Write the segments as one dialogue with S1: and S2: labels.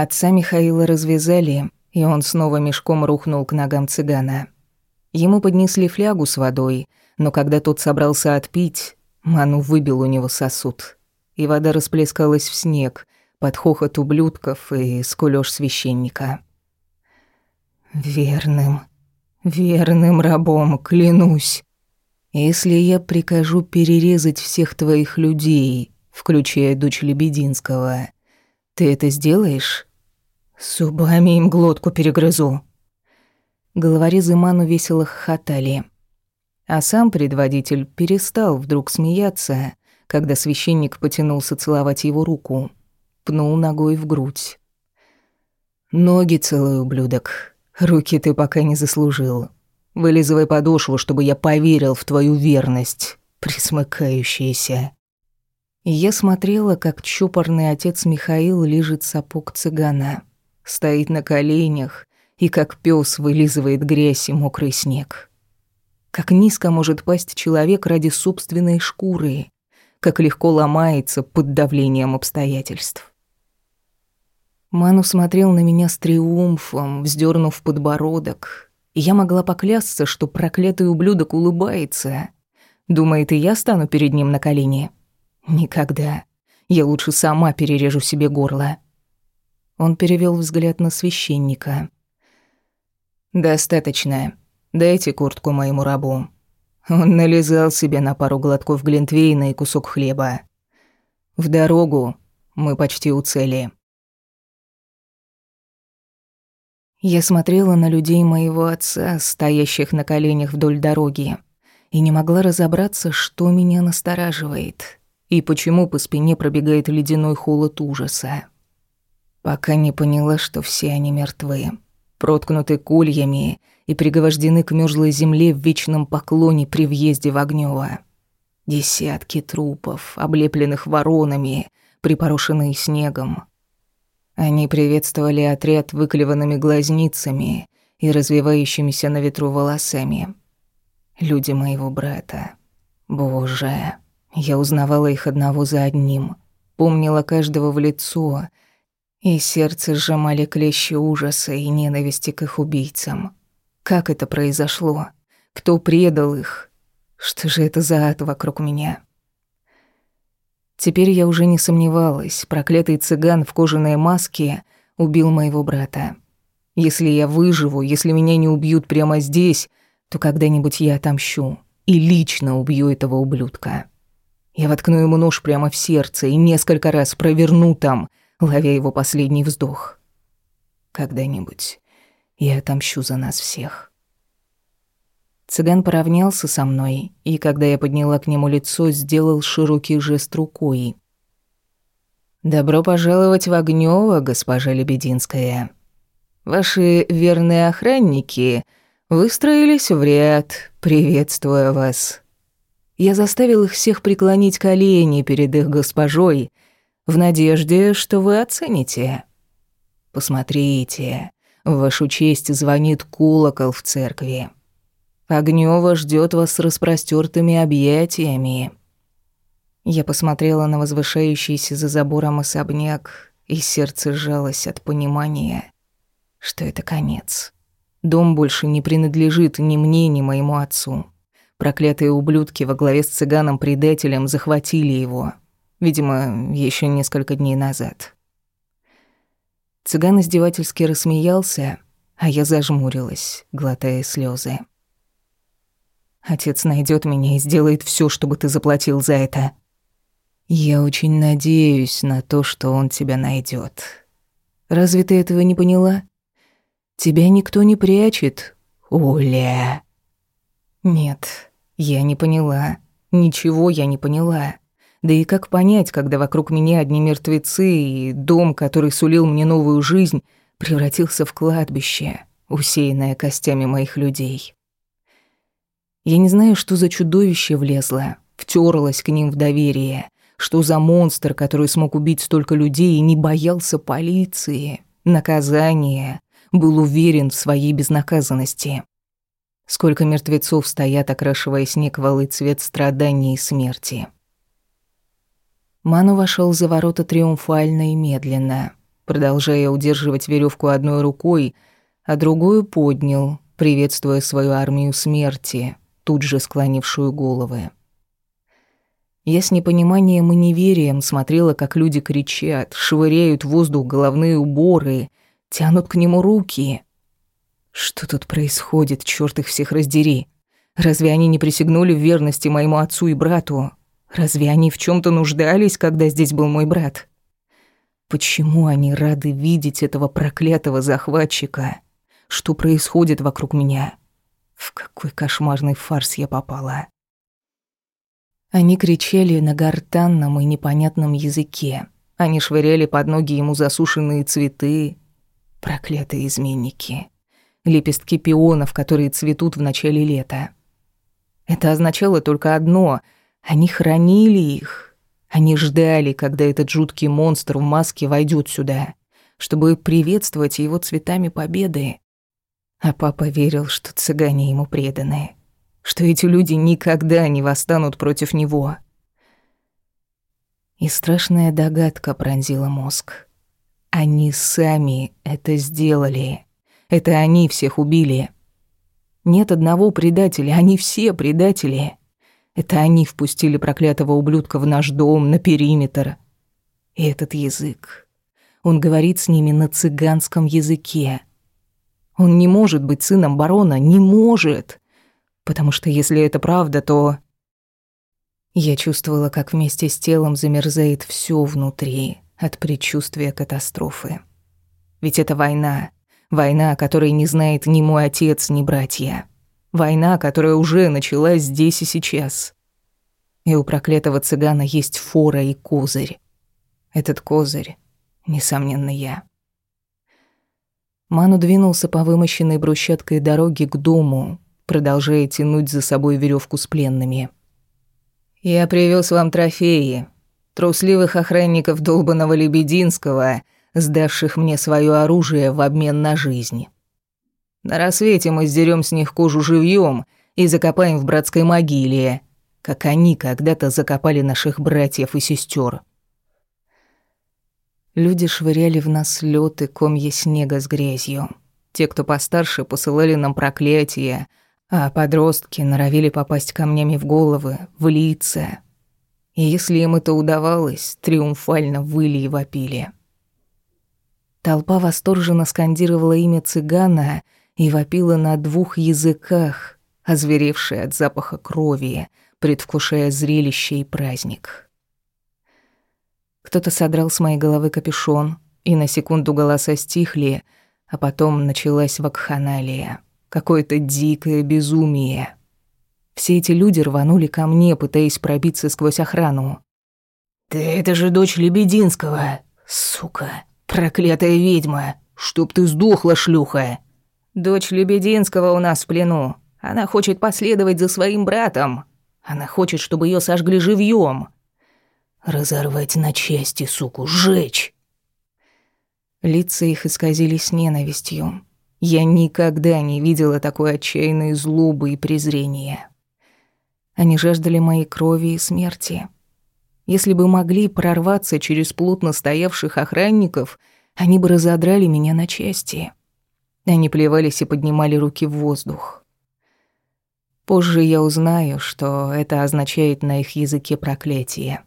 S1: Отца Михаила развязали, и он снова мешком рухнул к ногам цыгана. Ему поднесли флягу с водой, но когда тот собрался отпить, Ману выбил у него сосуд, и вода расплескалась в снег под хохот ублюдков и скулёж священника. «Верным, верным рабом, клянусь. Если я прикажу перерезать всех твоих людей, включая дочь Лебединского, ты это сделаешь?» «Зубами им глотку перегрызу». Головорезы Ману весело хохотали. А сам предводитель перестал вдруг смеяться, когда священник потянулся целовать его руку. Пнул ногой в грудь. «Ноги целый ублюдок. Руки ты пока не заслужил. Вылизывай подошву, чтобы я поверил в твою верность, присмыкающаяся». Я смотрела, как чопорный отец Михаил лежит сапог цыгана стоит на коленях и как пес вылизывает грязь и мокрый снег. Как низко может пасть человек ради собственной шкуры, как легко ломается под давлением обстоятельств. Ману смотрел на меня с триумфом, вздернув подбородок, я могла поклясться, что проклятый ублюдок улыбается. Думает, и я стану перед ним на колени? Никогда. Я лучше сама перережу себе горло. Он перевел взгляд на священника. «Достаточно. Дайте куртку моему рабу». Он нализал себе на пару глотков глинтвейна и кусок хлеба. «В дорогу. Мы почти у цели». Я смотрела на людей моего отца, стоящих на коленях вдоль дороги, и не могла разобраться, что меня настораживает и почему по спине пробегает ледяной холод ужаса пока не поняла, что все они мертвы, проткнуты кольями и пригвождены к мёрзлой земле в вечном поклоне при въезде в Огнёво. Десятки трупов, облепленных воронами, припорошенные снегом. Они приветствовали отряд выклеванными глазницами и развивающимися на ветру волосами. Люди моего брата. Боже, я узнавала их одного за одним, помнила каждого в лицо — и сердце сжимали клещи ужаса и ненависти к их убийцам. Как это произошло? Кто предал их? Что же это за ад вокруг меня? Теперь я уже не сомневалась. Проклятый цыган в кожаной маске убил моего брата. Если я выживу, если меня не убьют прямо здесь, то когда-нибудь я отомщу и лично убью этого ублюдка. Я воткну ему нож прямо в сердце и несколько раз проверну там, ловя его последний вздох. Когда-нибудь я отомщу за нас всех. Цыган поравнялся со мной, и когда я подняла к нему лицо, сделал широкий жест рукой. «Добро пожаловать в Огнёво, госпожа Лебединская. Ваши верные охранники выстроились в ряд, приветствуя вас. Я заставил их всех преклонить колени перед их госпожой — в надежде, что вы оцените. Посмотрите, в вашу честь звонит колокол в церкви. Огнёва ждёт вас с распростёртыми объятиями. Я посмотрела на возвышающийся за забором особняк, и сердце сжалось от понимания, что это конец. Дом больше не принадлежит ни мне, ни моему отцу. Проклятые ублюдки во главе с цыганом-предателем захватили его — Видимо, еще несколько дней назад. Цыган издевательски рассмеялся, а я зажмурилась, глотая слезы. Отец найдет меня и сделает все, чтобы ты заплатил за это. Я очень надеюсь на то, что он тебя найдет. Разве ты этого не поняла? Тебя никто не прячет, Оля. Нет, я не поняла. Ничего я не поняла. Да и как понять, когда вокруг меня одни мертвецы, и дом, который сулил мне новую жизнь, превратился в кладбище, усеянное костями моих людей. Я не знаю, что за чудовище влезло, втерлось к ним в доверие, что за монстр, который смог убить столько людей и не боялся полиции, наказания, был уверен в своей безнаказанности. Сколько мертвецов стоят, окрашивая снег в цвет страданий и смерти. Ману вошел за ворота триумфально и медленно. продолжая удерживать веревку одной рукой, а другую поднял, приветствуя свою армию смерти, тут же склонившую головы. Я с непониманием и неверием смотрела, как люди кричат, швыряют в воздух головные уборы, тянут к нему руки. Что тут происходит, чёрт их всех раздери? Разве они не присягнули в верности моему отцу и брату? Разве они в чем то нуждались, когда здесь был мой брат? Почему они рады видеть этого проклятого захватчика? Что происходит вокруг меня? В какой кошмарный фарс я попала? Они кричали на гортанном и непонятном языке. Они швыряли под ноги ему засушенные цветы. Проклятые изменники. Лепестки пионов, которые цветут в начале лета. Это означало только одно — они хранили их. Они ждали, когда этот жуткий монстр в маске войдет сюда, чтобы приветствовать его цветами победы. А папа верил, что цыгане ему преданы, что эти люди никогда не восстанут против него. И страшная догадка пронзила мозг. Они сами это сделали. Это они всех убили. Нет одного предателя, они все предатели. Это они впустили проклятого ублюдка в наш дом, на периметр. И этот язык. Он говорит с ними на цыганском языке. Он не может быть сыном барона, не может. Потому что если это правда, то... Я чувствовала, как вместе с телом замерзает все внутри от предчувствия катастрофы. Ведь это война. Война, которой не знает ни мой отец, ни братья. Война, которая уже началась здесь и сейчас. И у проклятого цыгана есть фора и козырь. Этот козырь, несомненно, я. Ману двинулся по вымощенной брусчаткой дороге к дому, продолжая тянуть за собой веревку с пленными. «Я привез вам трофеи. Трусливых охранников долбанного Лебединского, сдавших мне свое оружие в обмен на жизнь». На рассвете мы сдерем с них кожу живьем и закопаем в братской могиле, как они когда-то закопали наших братьев и сестер. Люди швыряли в нас лёд и комья снега с грязью. Те, кто постарше, посылали нам проклятия, а подростки норовили попасть камнями в головы, в лица. И если им это удавалось, триумфально выли и вопили. Толпа восторженно скандировала имя цыгана — и вопила на двух языках, озверевшая от запаха крови, предвкушая зрелище и праздник. Кто-то содрал с моей головы капюшон, и на секунду голоса стихли, а потом началась вакханалия, какое-то дикое безумие. Все эти люди рванули ко мне, пытаясь пробиться сквозь охрану. «Да это же дочь Лебединского! Сука! Проклятая ведьма! Чтоб ты сдохла, шлюха!» Дочь Лебединского у нас в плену. Она хочет последовать за своим братом. Она хочет, чтобы ее сожгли живьем. Разорвать на части, суку, сжечь. Лица их исказились ненавистью. Я никогда не видела такой отчаянной злобы и презрения. Они жаждали моей крови и смерти. Если бы могли прорваться через плотно стоявших охранников, они бы разодрали меня на части. Они плевались и поднимали руки в воздух. Позже я узнаю, что это означает на их языке проклятие.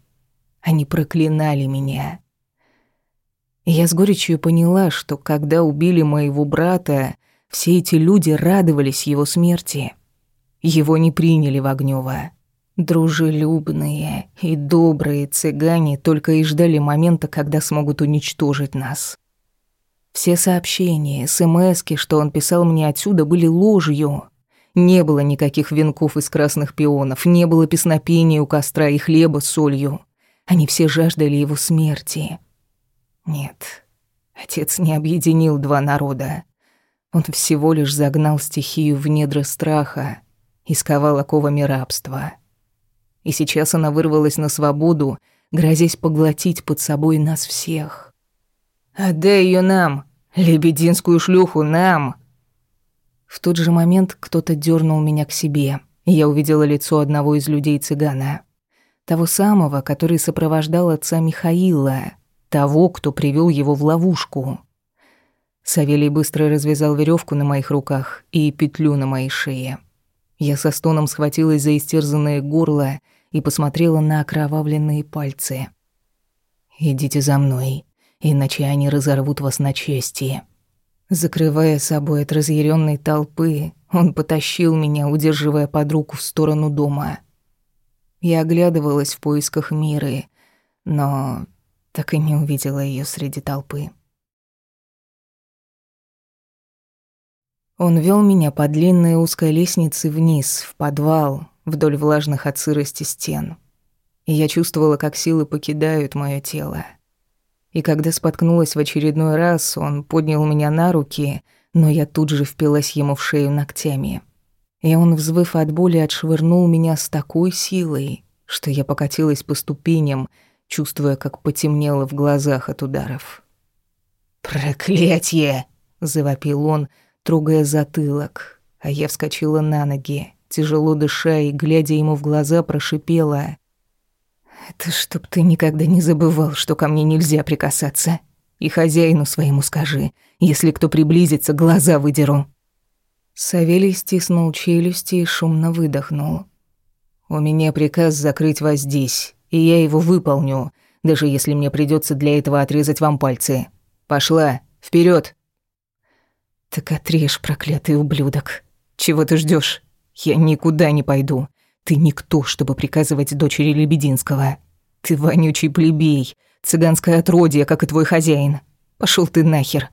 S1: Они проклинали меня. Я с горечью поняла, что когда убили моего брата, все эти люди радовались его смерти. Его не приняли в Огнёво. Дружелюбные и добрые цыгане только и ждали момента, когда смогут уничтожить нас. Все сообщения, смски, что он писал мне отсюда, были ложью. Не было никаких венков из красных пионов, не было песнопения у костра и хлеба с солью. Они все жаждали его смерти. Нет, отец не объединил два народа. Он всего лишь загнал стихию в недра страха и сковал оковами рабства. И сейчас она вырвалась на свободу, грозясь поглотить под собой нас всех. Отдай ее нам, лебединскую шлюху нам. В тот же момент кто-то дернул меня к себе, и я увидела лицо одного из людей цыгана, того самого, который сопровождал отца Михаила. того, кто привел его в ловушку. Савелий быстро развязал веревку на моих руках и петлю на моей шее. Я со стоном схватилась за истерзанное горло и посмотрела на окровавленные пальцы. «Идите за мной, иначе они разорвут вас на части». Закрывая собой от разъяренной толпы, он потащил меня, удерживая под руку в сторону дома. Я оглядывалась в поисках Миры, но так и не увидела ее среди толпы. Он вел меня по длинной узкой лестнице вниз, в подвал, вдоль влажных от сырости стен. И я чувствовала, как силы покидают мое тело. И когда споткнулась в очередной раз, он поднял меня на руки, но я тут же впилась ему в шею ногтями. И он, взвыв от боли, отшвырнул меня с такой силой, что я покатилась по ступеням, чувствуя, как потемнело в глазах от ударов.
S2: «Проклятье!» — завопил он, трогая затылок, а я вскочила на ноги, тяжело дыша и, глядя ему в глаза, прошипела. «Это чтоб ты никогда не забывал, что ко мне нельзя прикасаться. И хозяину своему скажи, если кто приблизится, глаза выдеру».
S1: Савелий стиснул челюсти и шумно выдохнул.
S2: «У меня приказ закрыть вас здесь, и я его выполню, даже если мне придется для этого отрезать вам пальцы. Пошла, вперед!
S1: «Так отрежь, проклятый ублюдок. Чего ты ждешь? Я никуда не пойду. Ты никто, чтобы приказывать дочери Лебединского. Ты вонючий плебей, цыганское отродье, как и твой хозяин. Пошел ты нахер».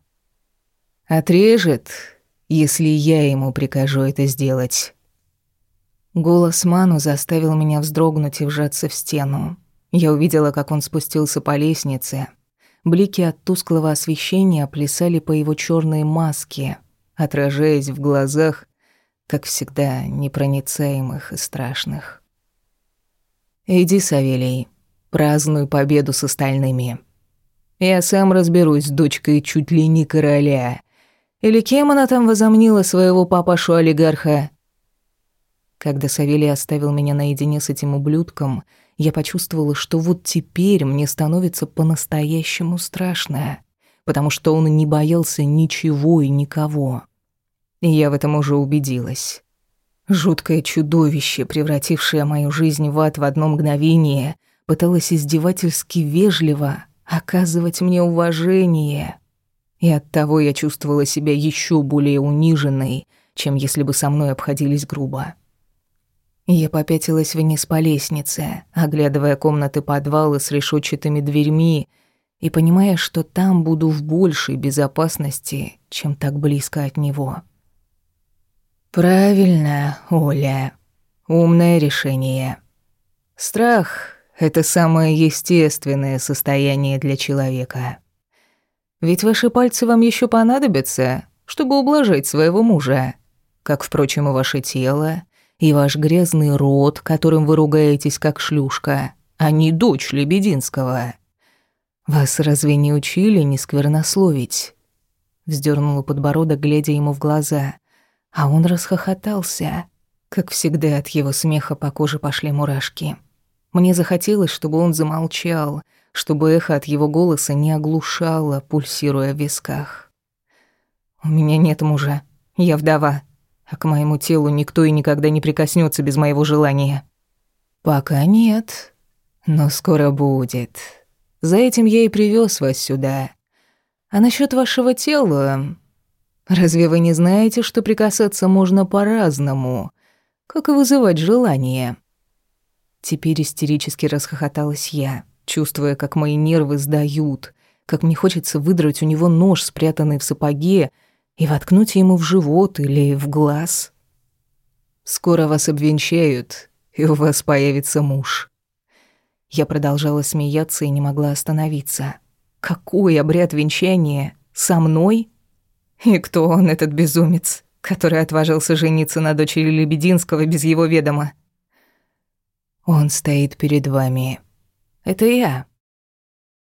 S2: «Отрежет, если я ему прикажу это сделать».
S1: Голос Ману заставил меня вздрогнуть и вжаться в стену. Я увидела, как он спустился по лестнице, Блики от тусклого освещения плясали по его черной маске, отражаясь в глазах, как всегда, непроницаемых и страшных. «Иди, Савелий, празднуй победу с остальными. Я сам разберусь с дочкой чуть ли не короля. Или кем она там возомнила своего папашу-олигарха?» Когда Савелий оставил меня наедине с этим ублюдком, я почувствовала, что вот теперь мне становится по-настоящему страшно, потому что он не боялся ничего и никого. И я в этом уже убедилась. Жуткое чудовище, превратившее мою жизнь в ад в одно мгновение, пыталось издевательски вежливо оказывать мне уважение. И оттого я чувствовала себя еще более униженной, чем если бы со мной обходились грубо. Я попятилась вниз по лестнице, оглядывая комнаты подвала с решетчатыми дверьми и понимая, что там буду в большей безопасности, чем так близко от него. Правильно, Оля. Умное решение. Страх — это самое естественное состояние для человека. Ведь ваши пальцы вам еще понадобятся, чтобы ублажить своего мужа, как, впрочем, и ваше тело, и ваш грязный рот, которым вы ругаетесь как шлюшка, а не дочь Лебединского. Вас разве не учили не сквернословить?» Вздёрнула подбородок, глядя ему в глаза, а он расхохотался. Как всегда, от его смеха по коже пошли мурашки. Мне захотелось, чтобы он замолчал, чтобы эхо от его голоса не оглушало, пульсируя в висках. «У меня нет мужа. Я вдова а к моему телу никто и никогда не прикоснется без моего желания. Пока нет, но скоро будет. За этим я и привез вас сюда. А насчет вашего тела... Разве вы не знаете, что прикасаться можно по-разному, как и вызывать желание? Теперь истерически расхохоталась я, чувствуя, как мои нервы сдают, как мне хочется выдрать у него нож, спрятанный в сапоге, и воткнуть ему в живот или в глаз. Скоро вас обвенчают, и у вас появится муж. Я продолжала смеяться и не могла остановиться. Какой обряд венчания? Со мной? И кто он, этот безумец, который отважился жениться на дочери Лебединского без его ведома? Он стоит перед вами. Это я.